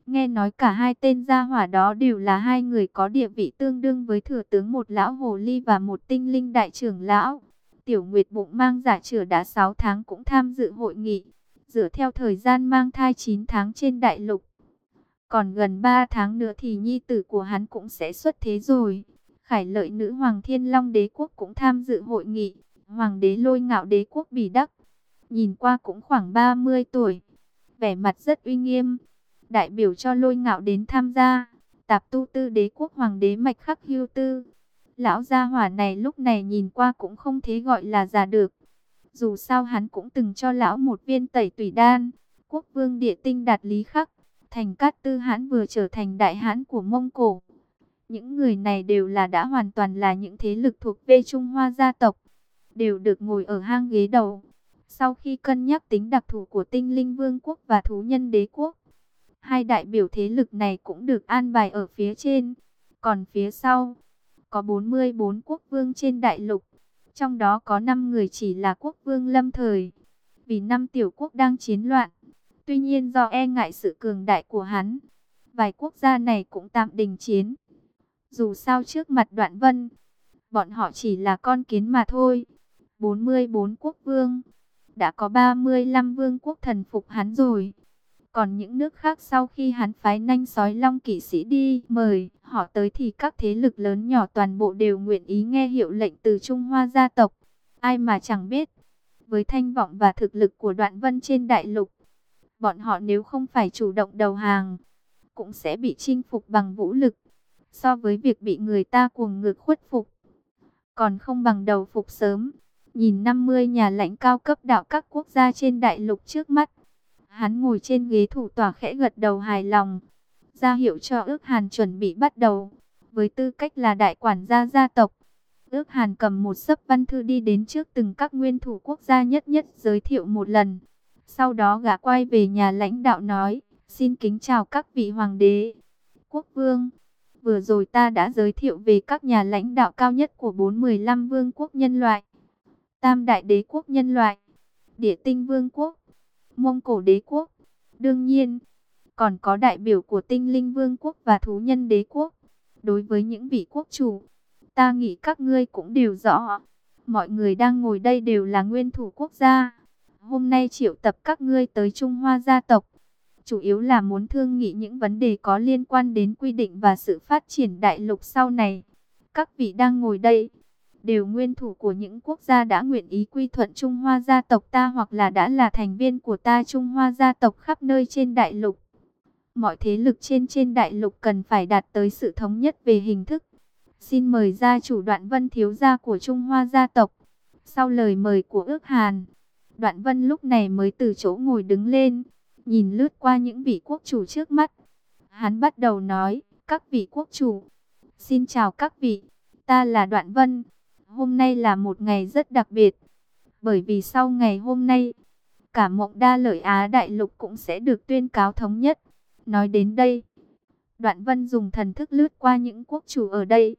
Nghe nói cả hai tên gia hỏa đó đều là hai người có địa vị tương đương với thừa tướng một lão hồ ly và một tinh linh đại trưởng lão. Tiểu Nguyệt bụng mang giả trở đã 6 tháng cũng tham dự hội nghị. Dựa theo thời gian mang thai 9 tháng trên đại lục, còn gần 3 tháng nữa thì nhi tử của hắn cũng sẽ xuất thế rồi. Khải lợi nữ hoàng thiên long đế quốc cũng tham dự hội nghị. Hoàng đế lôi ngạo đế quốc bỉ đắc. Nhìn qua cũng khoảng 30 tuổi. vẻ mặt rất uy nghiêm. Đại biểu cho lôi ngạo đến tham gia, tạp tu tư đế quốc hoàng đế mạch khắc hưu tư. Lão gia hỏa này lúc này nhìn qua cũng không thế gọi là già được. Dù sao hắn cũng từng cho lão một viên tẩy tùy đan, quốc vương địa tinh đạt lý khắc. Thành Cát Tư Hãn vừa trở thành đại hãn của Mông Cổ. Những người này đều là đã hoàn toàn là những thế lực thuộc về Trung Hoa gia tộc, đều được ngồi ở hang ghế đầu. Sau khi cân nhắc tính đặc thù của tinh linh vương quốc và thú nhân đế quốc, hai đại biểu thế lực này cũng được an bài ở phía trên. Còn phía sau, có 44 quốc vương trên đại lục, trong đó có 5 người chỉ là quốc vương lâm thời. Vì năm tiểu quốc đang chiến loạn, tuy nhiên do e ngại sự cường đại của hắn, vài quốc gia này cũng tạm đình chiến. Dù sao trước mặt đoạn vân, bọn họ chỉ là con kiến mà thôi. 44 quốc vương, đã có 35 vương quốc thần phục hắn rồi. Còn những nước khác sau khi hắn phái nanh sói long kỵ sĩ đi mời họ tới thì các thế lực lớn nhỏ toàn bộ đều nguyện ý nghe hiệu lệnh từ Trung Hoa gia tộc. Ai mà chẳng biết, với thanh vọng và thực lực của đoạn vân trên đại lục, bọn họ nếu không phải chủ động đầu hàng, cũng sẽ bị chinh phục bằng vũ lực so với việc bị người ta cuồng ngược khuất phục. Còn không bằng đầu phục sớm, nhìn 50 nhà lãnh cao cấp đạo các quốc gia trên đại lục trước mắt. Hắn ngồi trên ghế thủ tòa khẽ gật đầu hài lòng, ra hiệu cho ước hàn chuẩn bị bắt đầu. Với tư cách là đại quản gia gia tộc, ước hàn cầm một sấp văn thư đi đến trước từng các nguyên thủ quốc gia nhất nhất giới thiệu một lần. Sau đó gã quay về nhà lãnh đạo nói, xin kính chào các vị hoàng đế, quốc vương. Vừa rồi ta đã giới thiệu về các nhà lãnh đạo cao nhất của 415 vương quốc nhân loại. Tam đại đế quốc nhân loại, địa tinh vương quốc, mông cổ đế quốc. Đương nhiên, còn có đại biểu của tinh linh vương quốc và thú nhân đế quốc. Đối với những vị quốc chủ, ta nghĩ các ngươi cũng đều rõ. Mọi người đang ngồi đây đều là nguyên thủ quốc gia. Hôm nay triệu tập các ngươi tới Trung Hoa gia tộc chủ yếu là muốn thương nghị những vấn đề có liên quan đến quy định và sự phát triển đại lục sau này. Các vị đang ngồi đây, đều nguyên thủ của những quốc gia đã nguyện ý quy thuận Trung Hoa gia tộc ta hoặc là đã là thành viên của ta Trung Hoa gia tộc khắp nơi trên đại lục. Mọi thế lực trên trên đại lục cần phải đạt tới sự thống nhất về hình thức. Xin mời gia chủ đoạn vân thiếu gia của Trung Hoa gia tộc. Sau lời mời của ước hàn, đoạn vân lúc này mới từ chỗ ngồi đứng lên nhìn lướt qua những vị quốc chủ trước mắt. Hắn bắt đầu nói, các vị quốc chủ, xin chào các vị, ta là Đoạn Vân. Hôm nay là một ngày rất đặc biệt, bởi vì sau ngày hôm nay, cả mộng đa lợi Á đại lục cũng sẽ được tuyên cáo thống nhất. Nói đến đây, Đoạn Vân dùng thần thức lướt qua những quốc chủ ở đây,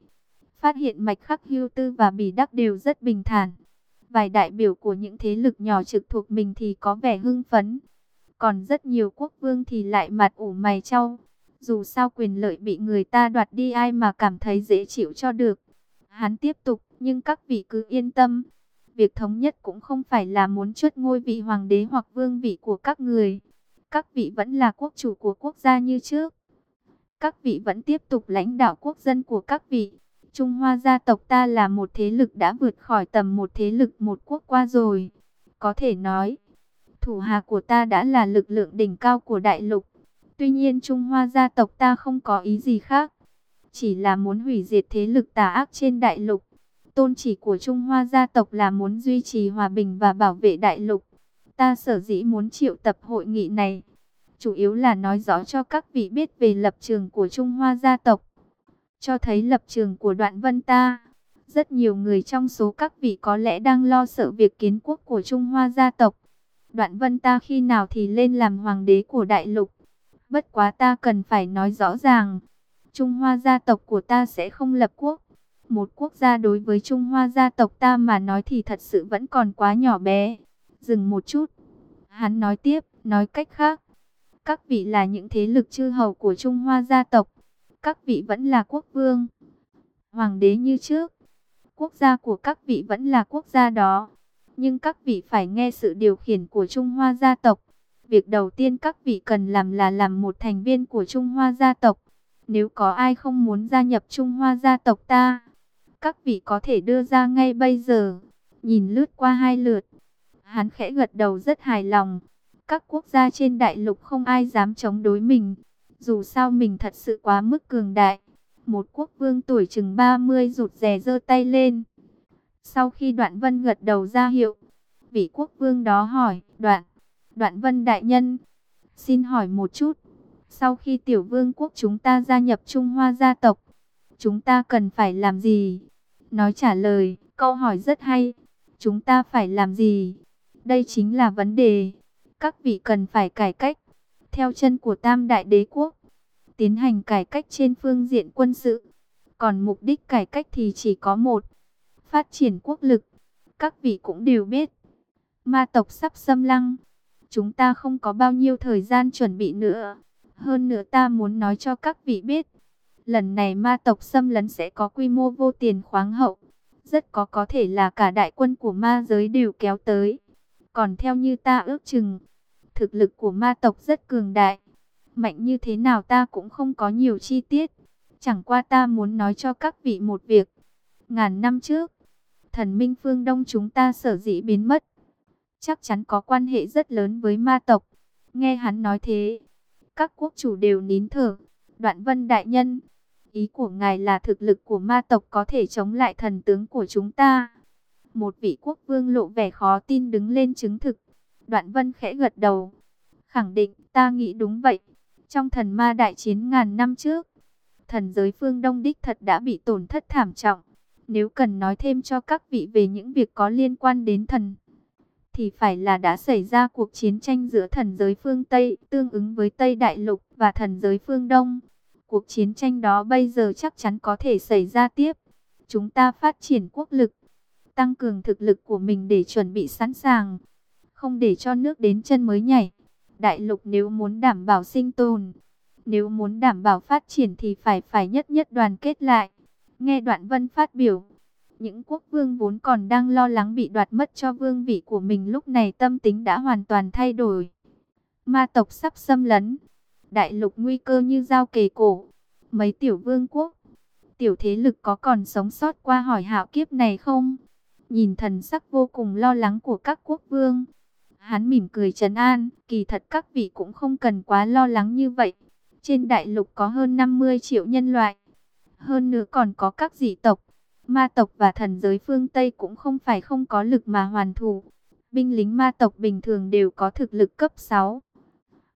phát hiện mạch khắc hưu tư và bỉ đắc đều rất bình thản. Vài đại biểu của những thế lực nhỏ trực thuộc mình thì có vẻ hưng phấn. Còn rất nhiều quốc vương thì lại mặt ủ mày trao. Dù sao quyền lợi bị người ta đoạt đi ai mà cảm thấy dễ chịu cho được. Hắn tiếp tục, nhưng các vị cứ yên tâm. Việc thống nhất cũng không phải là muốn chuất ngôi vị hoàng đế hoặc vương vị của các người. Các vị vẫn là quốc chủ của quốc gia như trước. Các vị vẫn tiếp tục lãnh đạo quốc dân của các vị. Trung Hoa gia tộc ta là một thế lực đã vượt khỏi tầm một thế lực một quốc qua rồi. Có thể nói, thủ hạ của ta đã là lực lượng đỉnh cao của đại lục. Tuy nhiên Trung Hoa gia tộc ta không có ý gì khác. Chỉ là muốn hủy diệt thế lực tà ác trên đại lục. Tôn chỉ của Trung Hoa gia tộc là muốn duy trì hòa bình và bảo vệ đại lục. Ta sở dĩ muốn triệu tập hội nghị này. Chủ yếu là nói rõ cho các vị biết về lập trường của Trung Hoa gia tộc. Cho thấy lập trường của đoạn vân ta. Rất nhiều người trong số các vị có lẽ đang lo sợ việc kiến quốc của Trung Hoa gia tộc. Đoạn vân ta khi nào thì lên làm hoàng đế của đại lục. Bất quá ta cần phải nói rõ ràng. Trung Hoa gia tộc của ta sẽ không lập quốc. Một quốc gia đối với Trung Hoa gia tộc ta mà nói thì thật sự vẫn còn quá nhỏ bé. Dừng một chút. Hắn nói tiếp, nói cách khác. Các vị là những thế lực chư hầu của Trung Hoa gia tộc. Các vị vẫn là quốc vương. Hoàng đế như trước. Quốc gia của các vị vẫn là quốc gia đó nhưng các vị phải nghe sự điều khiển của Trung Hoa gia tộc. Việc đầu tiên các vị cần làm là làm một thành viên của Trung Hoa gia tộc. Nếu có ai không muốn gia nhập Trung Hoa gia tộc ta, các vị có thể đưa ra ngay bây giờ. Nhìn lướt qua hai lượt, hắn khẽ gật đầu rất hài lòng. Các quốc gia trên đại lục không ai dám chống đối mình. Dù sao mình thật sự quá mức cường đại. Một quốc vương tuổi chừng 30 rụt rè giơ tay lên. Sau khi đoạn vân gật đầu ra hiệu, vị quốc vương đó hỏi, đoạn, đoạn vân đại nhân, xin hỏi một chút, sau khi tiểu vương quốc chúng ta gia nhập Trung Hoa gia tộc, chúng ta cần phải làm gì? Nói trả lời, câu hỏi rất hay, chúng ta phải làm gì? Đây chính là vấn đề, các vị cần phải cải cách, theo chân của Tam Đại Đế Quốc, tiến hành cải cách trên phương diện quân sự, còn mục đích cải cách thì chỉ có một, phát triển quốc lực. Các vị cũng đều biết, ma tộc sắp xâm lăng, chúng ta không có bao nhiêu thời gian chuẩn bị nữa. Hơn nữa ta muốn nói cho các vị biết, lần này ma tộc xâm lấn sẽ có quy mô vô tiền khoáng hậu, rất có có thể là cả đại quân của ma giới đều kéo tới. Còn theo như ta ước chừng, thực lực của ma tộc rất cường đại, mạnh như thế nào ta cũng không có nhiều chi tiết. Chẳng qua ta muốn nói cho các vị một việc. Ngàn năm trước, thần minh phương Đông chúng ta sở dĩ biến mất. Chắc chắn có quan hệ rất lớn với ma tộc. Nghe hắn nói thế, các quốc chủ đều nín thở. Đoạn vân đại nhân, ý của ngài là thực lực của ma tộc có thể chống lại thần tướng của chúng ta. Một vị quốc vương lộ vẻ khó tin đứng lên chứng thực. Đoạn vân khẽ gật đầu. Khẳng định ta nghĩ đúng vậy. Trong thần ma đại chiến ngàn năm trước, thần giới phương Đông Đích thật đã bị tổn thất thảm trọng. Nếu cần nói thêm cho các vị về những việc có liên quan đến thần, thì phải là đã xảy ra cuộc chiến tranh giữa thần giới phương Tây, tương ứng với Tây Đại Lục và thần giới phương Đông. Cuộc chiến tranh đó bây giờ chắc chắn có thể xảy ra tiếp. Chúng ta phát triển quốc lực, tăng cường thực lực của mình để chuẩn bị sẵn sàng, không để cho nước đến chân mới nhảy. Đại lục nếu muốn đảm bảo sinh tồn, nếu muốn đảm bảo phát triển thì phải phải nhất nhất đoàn kết lại. Nghe đoạn vân phát biểu, những quốc vương vốn còn đang lo lắng bị đoạt mất cho vương vị của mình lúc này tâm tính đã hoàn toàn thay đổi. Ma tộc sắp xâm lấn, đại lục nguy cơ như dao kề cổ. Mấy tiểu vương quốc, tiểu thế lực có còn sống sót qua hỏi hạo kiếp này không? Nhìn thần sắc vô cùng lo lắng của các quốc vương. Hắn mỉm cười trấn an, kỳ thật các vị cũng không cần quá lo lắng như vậy. Trên đại lục có hơn 50 triệu nhân loại. Hơn nữa còn có các dị tộc, ma tộc và thần giới phương Tây cũng không phải không có lực mà hoàn thủ. Binh lính ma tộc bình thường đều có thực lực cấp 6.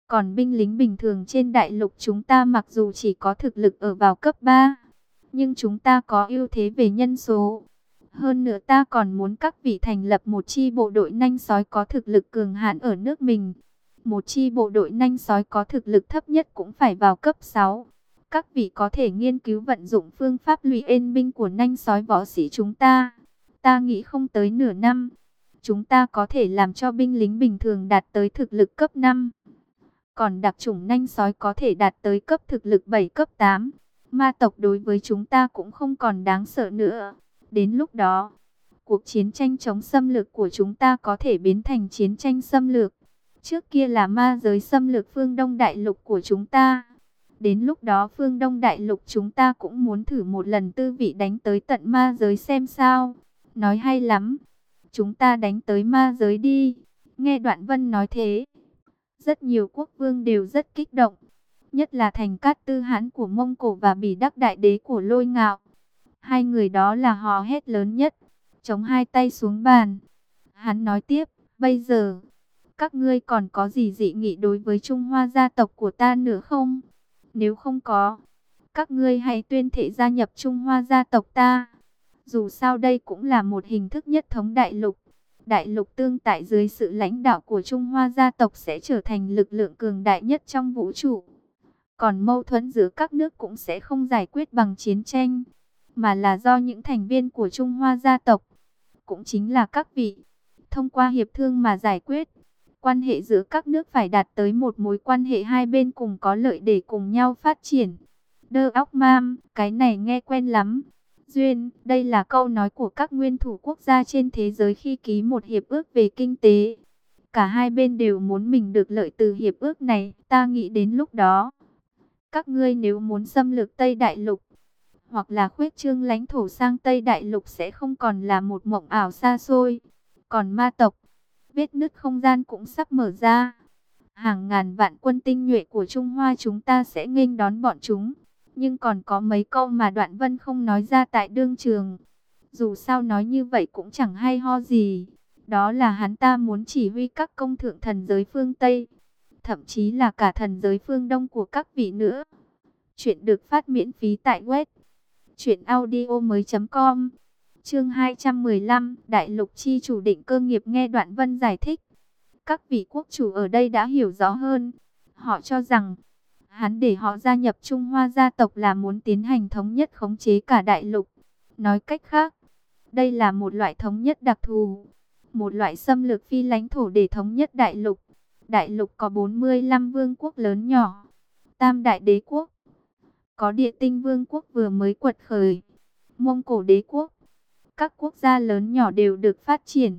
Còn binh lính bình thường trên đại lục chúng ta mặc dù chỉ có thực lực ở vào cấp 3, nhưng chúng ta có ưu thế về nhân số. Hơn nữa ta còn muốn các vị thành lập một chi bộ đội nhanh sói có thực lực cường hãn ở nước mình. Một chi bộ đội nhanh sói có thực lực thấp nhất cũng phải vào cấp 6. Các vị có thể nghiên cứu vận dụng phương pháp lùi ên binh của nhanh sói võ sĩ chúng ta. Ta nghĩ không tới nửa năm, chúng ta có thể làm cho binh lính bình thường đạt tới thực lực cấp 5. Còn đặc chủng nhanh sói có thể đạt tới cấp thực lực 7 cấp 8. Ma tộc đối với chúng ta cũng không còn đáng sợ nữa. Đến lúc đó, cuộc chiến tranh chống xâm lược của chúng ta có thể biến thành chiến tranh xâm lược. Trước kia là ma giới xâm lược phương Đông Đại Lục của chúng ta. Đến lúc đó phương Đông Đại Lục chúng ta cũng muốn thử một lần tư vị đánh tới tận ma giới xem sao. Nói hay lắm. Chúng ta đánh tới ma giới đi. Nghe Đoạn Vân nói thế. Rất nhiều quốc vương đều rất kích động. Nhất là thành cát tư hãn của Mông Cổ và bỉ đắc đại đế của lôi ngạo. Hai người đó là hò hét lớn nhất. Chống hai tay xuống bàn. Hắn nói tiếp. Bây giờ, các ngươi còn có gì dị nghị đối với Trung Hoa gia tộc của ta nữa không? Nếu không có, các ngươi hãy tuyên thệ gia nhập Trung Hoa gia tộc ta. Dù sao đây cũng là một hình thức nhất thống đại lục. Đại lục tương tại dưới sự lãnh đạo của Trung Hoa gia tộc sẽ trở thành lực lượng cường đại nhất trong vũ trụ. Còn mâu thuẫn giữa các nước cũng sẽ không giải quyết bằng chiến tranh, mà là do những thành viên của Trung Hoa gia tộc, cũng chính là các vị, thông qua hiệp thương mà giải quyết. Quan hệ giữa các nước phải đạt tới một mối quan hệ hai bên cùng có lợi để cùng nhau phát triển. Đơ óc mam, cái này nghe quen lắm. Duyên, đây là câu nói của các nguyên thủ quốc gia trên thế giới khi ký một hiệp ước về kinh tế. Cả hai bên đều muốn mình được lợi từ hiệp ước này, ta nghĩ đến lúc đó. Các ngươi nếu muốn xâm lược Tây Đại Lục, hoặc là khuếch trương lãnh thổ sang Tây Đại Lục sẽ không còn là một mộng ảo xa xôi. Còn ma tộc, vết nứt không gian cũng sắp mở ra. hàng ngàn vạn quân tinh nhuệ của Trung Hoa chúng ta sẽ nghênh đón bọn chúng. Nhưng còn có mấy câu mà Đoạn Vân không nói ra tại đương trường. Dù sao nói như vậy cũng chẳng hay ho gì. Đó là hắn ta muốn chỉ huy các công thượng thần giới phương Tây. Thậm chí là cả thần giới phương Đông của các vị nữa. Chuyện được phát miễn phí tại web. Chuyện audio mới.com Chương 215 Đại lục chi chủ định cơ nghiệp nghe Đoạn Vân giải thích. Các vị quốc chủ ở đây đã hiểu rõ hơn. Họ cho rằng hắn để họ gia nhập Trung Hoa gia tộc là muốn tiến hành thống nhất khống chế cả đại lục. Nói cách khác, đây là một loại thống nhất đặc thù, một loại xâm lược phi lãnh thổ để thống nhất đại lục. Đại lục có 45 vương quốc lớn nhỏ, tam đại đế quốc, có địa tinh vương quốc vừa mới quật khởi, mông cổ đế quốc. Các quốc gia lớn nhỏ đều được phát triển,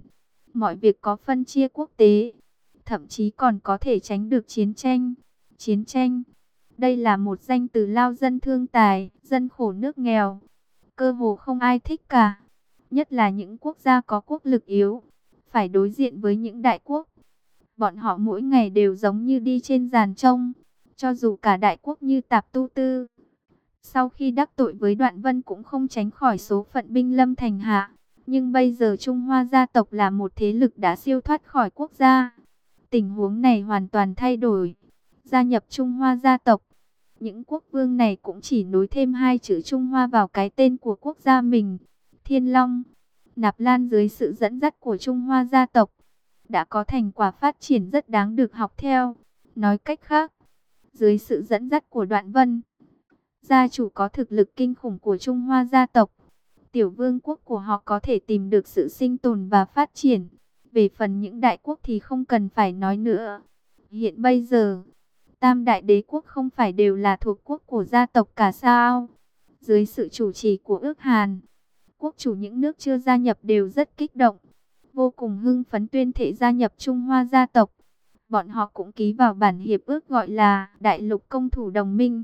mọi việc có phân chia quốc tế, thậm chí còn có thể tránh được chiến tranh. Chiến tranh đây là một danh từ lao dân thương tài, dân khổ nước nghèo. Cơ hồ không ai thích cả. Nhất là những quốc gia có quốc lực yếu. Phải đối diện với những đại quốc. Bọn họ mỗi ngày đều giống như đi trên giàn trông. Cho dù cả đại quốc như tạp tu tư. Sau khi đắc tội với đoạn vân cũng không tránh khỏi số phận binh lâm thành hạ. Nhưng bây giờ Trung Hoa gia tộc là một thế lực đã siêu thoát khỏi quốc gia. Tình huống này hoàn toàn thay đổi. Gia nhập Trung Hoa gia tộc những quốc vương này cũng chỉ nối thêm hai chữ Trung Hoa vào cái tên của quốc gia mình. Thiên Long, Nạp Lan dưới sự dẫn dắt của Trung Hoa gia tộc, đã có thành quả phát triển rất đáng được học theo. Nói cách khác, dưới sự dẫn dắt của Đoạn Vân, gia chủ có thực lực kinh khủng của Trung Hoa gia tộc. Tiểu vương quốc của họ có thể tìm được sự sinh tồn và phát triển. Về phần những đại quốc thì không cần phải nói nữa. Hiện bây giờ, Tam đại đế quốc không phải đều là thuộc quốc của gia tộc cả sao? Dưới sự chủ trì của ước Hàn, quốc chủ những nước chưa gia nhập đều rất kích động, vô cùng hưng phấn tuyên thệ gia nhập Trung Hoa gia tộc. Bọn họ cũng ký vào bản hiệp ước gọi là Đại lục công thủ đồng minh.